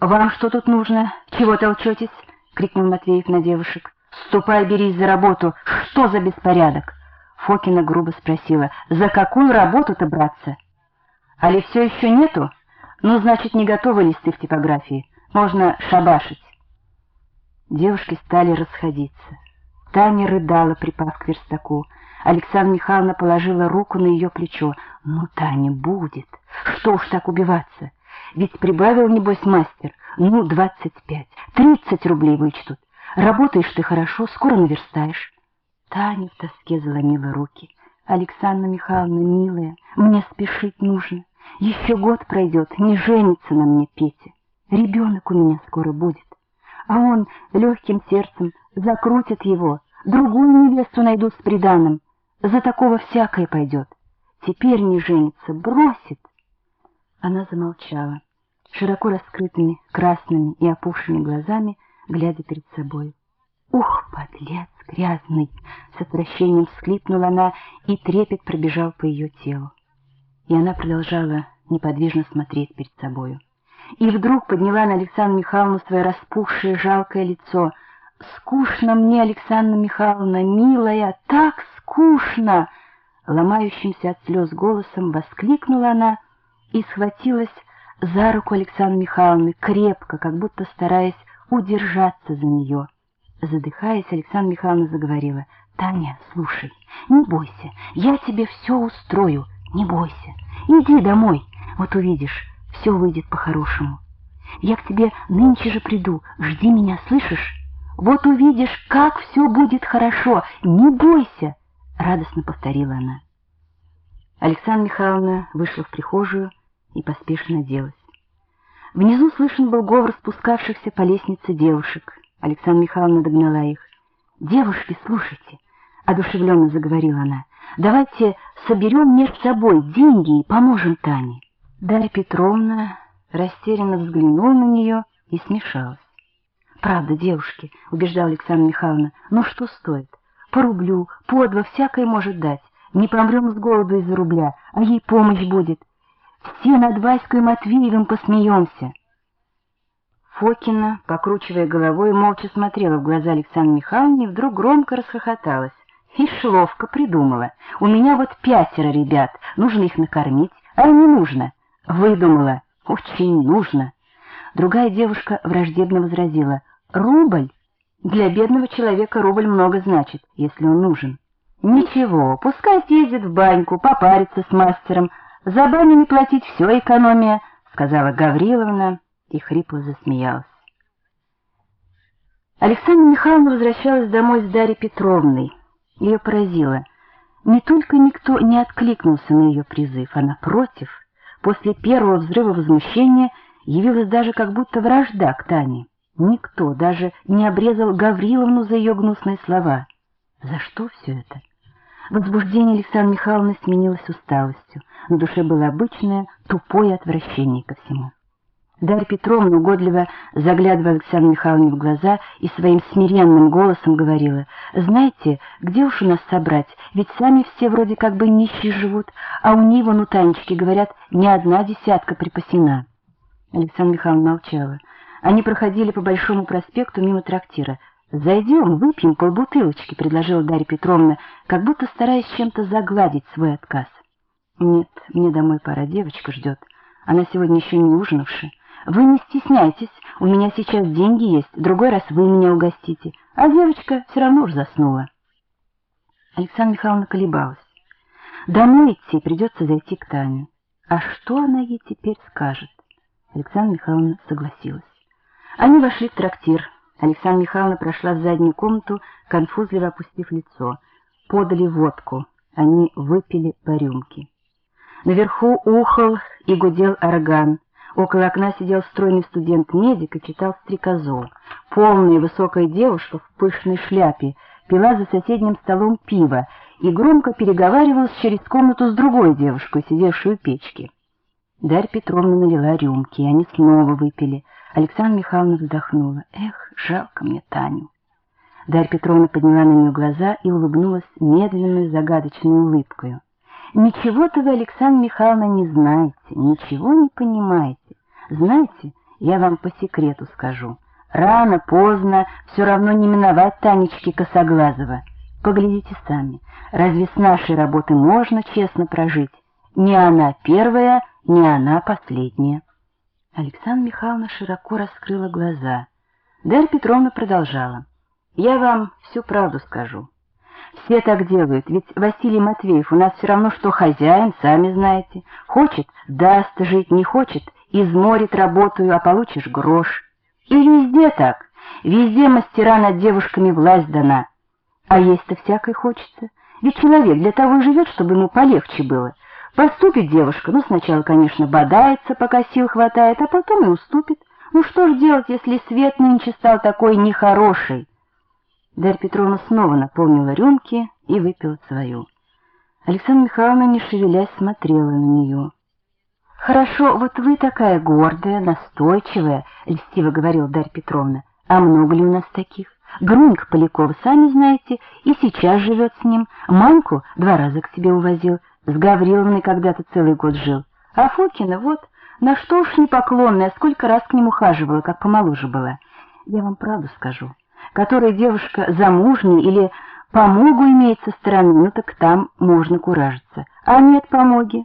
«Вам что тут нужно? Чего толчетесь?» — крикнул Матвеев на девушек. «Ступай, берись за работу! Что за беспорядок?» Фокина грубо спросила. «За какую работу-то браться?» «Али все еще нету? Ну, значит, не готовы листы в типографии. Можно шабашить». Девушки стали расходиться. Таня рыдала, припав к верстаку. Александра Михайловна положила руку на ее плечо. «Ну, Таня, будет. Что уж так убиваться? Ведь прибавил, небось, мастер. Ну, двадцать пять, тридцать рублей вычтут. Работаешь ты хорошо, скоро наверстаешь». Таня в тоске заломила руки. «Александра Михайловна, милая, мне спешить нужно. Еще год пройдет, не женится на мне Петя. Ребенок у меня скоро будет. А он легким сердцем закрутит его, другую невесту найдут с приданым. За такого всякое пойдет. Теперь не женится, бросит. Она замолчала, широко раскрытыми красными и опухшими глазами, глядя перед собой. «Ух, подлец грязный!» — с отвращением всхлипнула она, и трепет пробежал по ее телу. И она продолжала неподвижно смотреть перед собою. И вдруг подняла на Александру Михайловну свое распухшее жалкое лицо. «Скучно мне, Александра Михайловна, милая, так скучно!» Ломающимся от слез голосом воскликнула она и схватилась за руку Александры Михайловны, крепко, как будто стараясь удержаться за нее. Задыхаясь, Александра Михайловна заговорила. «Таня, слушай, не бойся, я тебе все устрою, не бойся. Иди домой, вот увидишь, все выйдет по-хорошему. Я к тебе нынче же приду, жди меня, слышишь? Вот увидишь, как все будет хорошо, не бойся!» Радостно повторила она. Александра Михайловна вышла в прихожую и поспешно оделась. Внизу слышен был говор спускавшихся по лестнице девушек. Александра Михайловна догнала их. «Девушки, слушайте!» — одушевленно заговорила она. «Давайте соберем между собой деньги и поможем Тане». Дарья Петровна растерянно взглянула на нее и смешалась. «Правда, девушки», — убеждала Александра Михайловна, — «ну что стоит? По рублю, по два всякое может дать. Не помрем с голоду из-за рубля, а ей помощь будет. Все над Васькой Матвеевым посмеемся». Фокина, покручивая головой, молча смотрела в глаза Александре Михайловне и вдруг громко расхохоталась. Ишь, ловко придумала. У меня вот пятеро ребят, нужно их накормить, а не нужно. Выдумала. Очень нужно. Другая девушка враждебно возразила. Рубль? Для бедного человека рубль много значит, если он нужен. Ничего, пускай съездит в баньку, попарится с мастером. За баню не платить все экономия, сказала Гавриловна и хрипло засмеялась. Александра Михайловна возвращалась домой с Дарьей Петровной. Ее поразило. Не только никто не откликнулся на ее призыв, а напротив, после первого взрыва возмущения явилась даже как будто вражда к Тане. Никто даже не обрезал Гавриловну за ее гнусные слова. За что все это? Возбуждение Александры Михайловны сменилось усталостью. На душе было обычное, тупое отвращение ко всему. Дарья Петровна угодливо заглядывала Александре Михайловне в глаза и своим смиренным голосом говорила, «Знаете, где уж у нас собрать? Ведь сами все вроде как бы нищие живут, а у них вон у Танечки, говорят, ни одна десятка припасена». Александра Михайловна молчала. Они проходили по Большому проспекту мимо трактира. «Зайдем, выпьем полбутылочки», — предложила Дарья Петровна, как будто стараясь чем-то загладить свой отказ. «Нет, мне домой пора, девочка ждет. Она сегодня еще не ужинавшая». Вы не стесняйтесь, у меня сейчас деньги есть, другой раз вы меня угостите. А девочка все равно уж заснула. Александра Михайловна колебалась. Домой идти придется зайти к Тане. А что она ей теперь скажет? Александра Михайловна согласилась. Они вошли в трактир. Александра Михайловна прошла в заднюю комнату, конфузливо опустив лицо. Подали водку. Они выпили по рюмке. Наверху ухал и гудел орган. Около окна сидел стройный студент-медик и читал стрекозу. Полная высокая девушка в пышной шляпе пила за соседним столом пиво и громко переговаривалась через комнату с другой девушкой, сидевшей у печки. Дарья Петровна налила рюмки, и они снова выпили. Александра Михайловна вздохнула. «Эх, жалко мне Таню». Дарья Петровна подняла на нее глаза и улыбнулась медленной загадочной улыбкой. Ничего-то вы, Александра Михайловна, не знаете, ничего не понимаете. Знаете, Я вам по секрету скажу. Рано, поздно, все равно не миновать Танечки Косоглазова. Поглядите сами, разве с нашей работы можно честно прожить? Не она первая, не она последняя. Александра Михайловна широко раскрыла глаза. Дарья Петровна продолжала. «Я вам всю правду скажу. Все так делают, ведь Василий Матвеев у нас все равно, что хозяин, сами знаете. Хочет — даст жить, не хочет — изморит работаю, а получишь грош. И везде так, везде мастера над девушками власть дана. А есть-то всякой хочется. Ведь человек для того и живет, чтобы ему полегче было. Поступит девушка, ну сначала, конечно, бодается, пока сил хватает, а потом и уступит. Ну что ж делать, если свет нынче стал такой нехороший? Дарья Петровна снова наполнила рюмки и выпила свою. Александра Михайловна, не шевелясь, смотрела на нее. «Хорошо, вот вы такая гордая, настойчивая», — льстиво говорила Дарья Петровна. «А много ли у нас таких? Грунька Полякова, сами знаете, и сейчас живет с ним. Маньку два раза к себе увозил, с Гавриловной когда-то целый год жил. А Фокина, вот, на что уж непоклонная, сколько раз к нему ухаживала, как помоложе была. Я вам правду скажу, которая девушка замужняя или помогу имеет со стороны, ну так там можно куражиться. А нет помоги.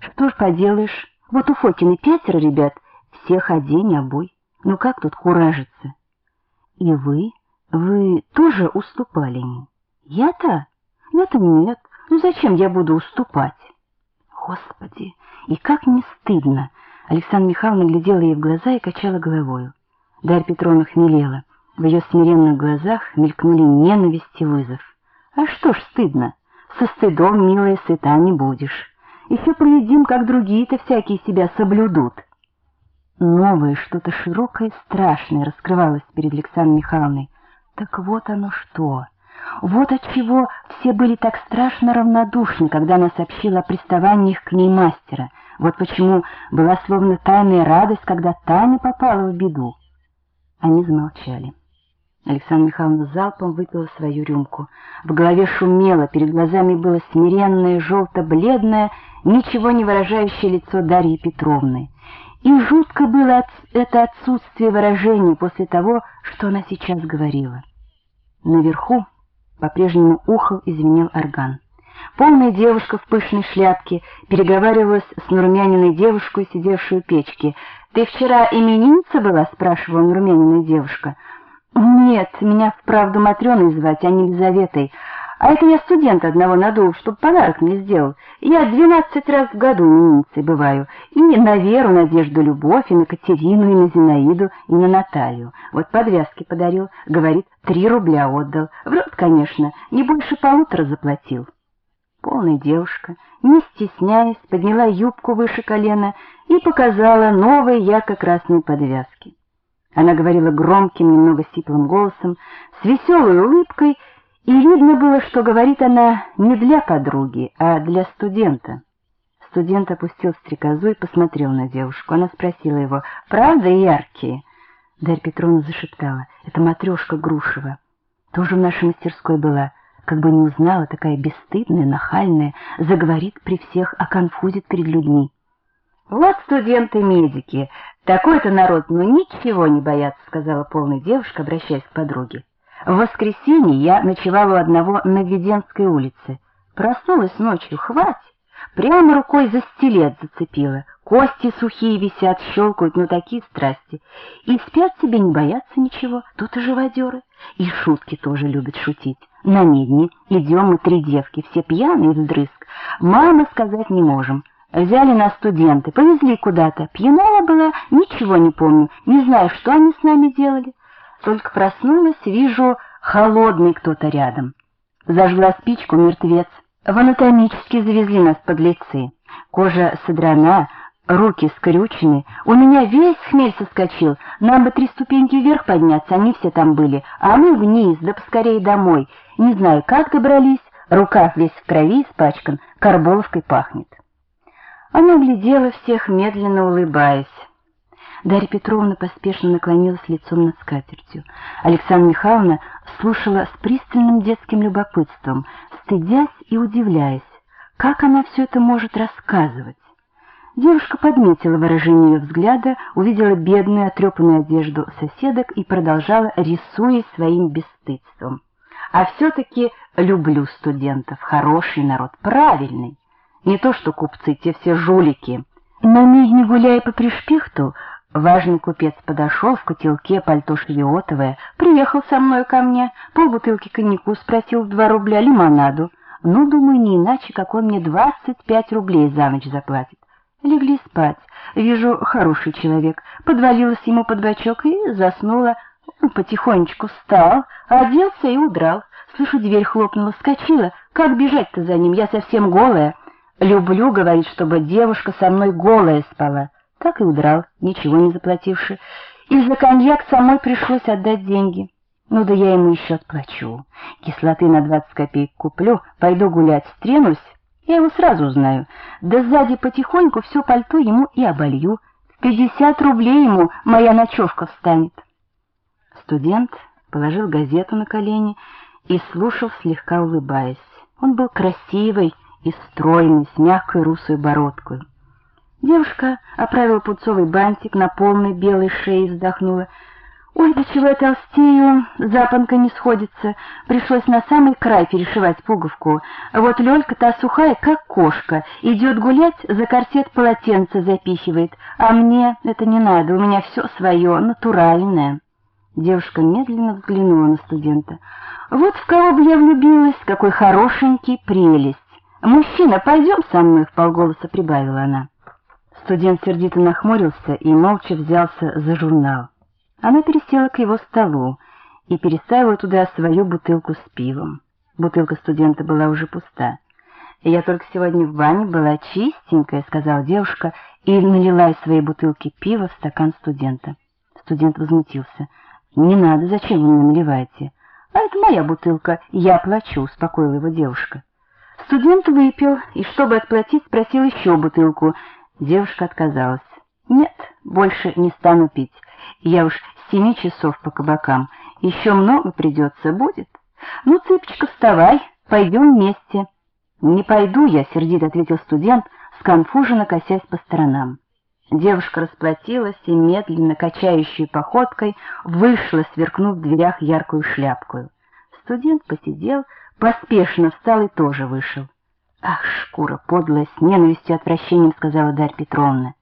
Что ж поделаешь, вот у Фокины пятеро ребят, всех одень, обой. Ну как тут куражиться? И вы? Вы тоже уступали ему? Я-то? Я-то нет. Ну зачем я буду уступать? Господи, и как не стыдно! Александра Михайловна глядела ей в глаза и качала головою. Дарья Петровна хмелела. В ее смиренных глазах мелькнули ненависть и вызов. А что ж стыдно? Со стыдом, милая, сыта не будешь. Еще поедим, как другие-то всякие себя соблюдут. Новое, что-то широкое и страшное раскрывалось перед Александрой Михайловной. Так вот оно что! Вот отчего все были так страшно равнодушны, когда она сообщила о приставаниях к ней мастера. Вот почему была словно тайная радость, когда Таня попала в беду. Они замолчали. Александра Михайловна залпом выпила свою рюмку. В голове шумело, перед глазами было смиренное, желто-бледное, ничего не выражающее лицо Дарьи Петровны. И жутко было это отсутствие выражения после того, что она сейчас говорила. Наверху по-прежнему ухал и звенел орган. Полная девушка в пышной шляпке переговаривалась с Нурмяниной девушкой, сидевшей у печки. «Ты вчера именинница была?» — спрашивала Нурмянина девушка. «Нет, меня вправду Матрёной звать, а не Елизаветой. А это я студент одного надул, чтоб подарок мне сделал. Я двенадцать раз в году именинницей бываю. И на Веру, Надежду, Любовь, и на Катерину, и на Зинаиду, и на Наталью. Вот подвязки подарил. Говорит, три рубля отдал. Врет, конечно, не больше полутора заплатил». Полная девушка, не стесняясь, подняла юбку выше колена и показала новые ярко-красные подвязки. Она говорила громким, немного сиплым голосом, с веселой улыбкой, и видно было, что говорит она не для подруги, а для студента. Студент опустил стрекозу и посмотрел на девушку. Она спросила его, «Правда яркие?» Дарья Петровна зашептала, «Это матрешка Грушева. Тоже в нашей мастерской была. Как бы не узнала, такая бесстыдная, нахальная, заговорит при всех, а конфузит перед людьми». «Вот студенты-медики, такой-то народ, ну ничего не боятся», — сказала полная девушка, обращаясь к подруге. «В воскресенье я ночевала у одного на Введенской улице. Проснулась ночью, хвать, прямо рукой за стилет зацепила. Кости сухие висят, щелкают, ну такие страсти. И спят себе, не боятся ничего, тут и живодеры. И шутки тоже любят шутить. На медне идем мы три девки, все пьяные вдрызг. Мама сказать не можем». Взяли нас студенты, повезли куда-то. Пьяная была, ничего не помню, не знаю, что они с нами делали. Только проснулась, вижу, холодный кто-то рядом. Зажгла спичку мертвец. В анатомический завезли нас подлецы. Кожа содрана, руки скрючены. У меня весь хмель соскочил. Нам бы три ступеньки вверх подняться, они все там были. А мы вниз, да поскорее домой. Не знаю, как добрались. Рукав весь в крови испачкан, карболовкой пахнет. Она глядела всех, медленно улыбаясь. Дарья Петровна поспешно наклонилась лицом над скатертью. Александра Михайловна слушала с пристальным детским любопытством, стыдясь и удивляясь, как она все это может рассказывать. Девушка подметила выражение ее взгляда, увидела бедную отрепанную одежду соседок и продолжала, рисуясь своим бесстыдством. А все-таки люблю студентов, хороший народ, правильный. Не то что купцы, те все жулики. На мигне гуляя по пришпихту, важный купец подошел в котелке пальто шевиотовое, приехал со мной ко мне, полбутылки коньяку спросил два рубля лимонаду. Ну, думаю, не иначе, как он мне двадцать пять рублей за ночь заплатит. Легли спать. Вижу, хороший человек. Подвалилась ему под бочок и заснула. Потихонечку встал, оделся и удрал. Слышу, дверь хлопнула, вскочила. Как бежать-то за ним? Я совсем голая. Люблю, говорит, чтобы девушка со мной голая спала. Так и удрал, ничего не заплативши. И за коньяк самой пришлось отдать деньги. Ну да я ему еще отплачу. Кислоты на двадцать копеек куплю, пойду гулять, стренусь, я его сразу знаю. Да сзади потихоньку все пальто ему и оболью. Пятьдесят рублей ему моя ночевка встанет. Студент положил газету на колени и слушал, слегка улыбаясь. Он был красивый и стройный, с мягкой русой бородкой. Девушка оправила пунцовый бантик на полной белой шее и вздохнула. Ой, до чего я толстею, запонка не сходится. Пришлось на самый край перешивать пуговку. Вот Лёлька та сухая, как кошка, идет гулять, за корсет полотенце запихивает. А мне это не надо, у меня все свое, натуральное. Девушка медленно взглянула на студента. Вот в кого бы я влюбилась, какой хорошенький прелесть. Мужчина, пойдем со мной, вполголоса прибавила она. Студент сердито нахмурился и молча взялся за журнал. Она пересела к его столу и переставила туда свою бутылку с пивом. Бутылка студента была уже пуста. «Я только сегодня в бане была чистенькая», — сказала девушка и налила из своей бутылки пива в стакан студента. Студент возмутился. «Не надо, зачем вы мне наливаете?» «А это моя бутылка, я плачу», — успокоила его девушка. Студент выпил и, чтобы отплатить, спросил еще бутылку. Девушка отказалась. «Нет, больше не стану пить. Я уж семи часов по кабакам. Еще много придется будет. Ну, цыпочка, вставай, пойдем вместе. Не пойду я, сердито ответил студент, сконфуженно косясь по сторонам. Девушка расплатилась и медленно, качающей походкой, вышла, сверкнув в дверях яркую шляпку. Студент посидел, поспешно встал и тоже вышел. «Ах, шкура подлая, с ненавистью и отвращением», — сказала Дарья Петровна.